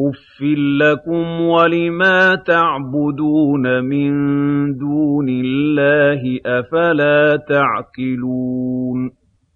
أُفٍّ لَّكُمْ وَلِمَا تَعْبُدُونَ مِن دُونِ اللَّهِ ۖ أَفَلَا تَعْقِلُونَ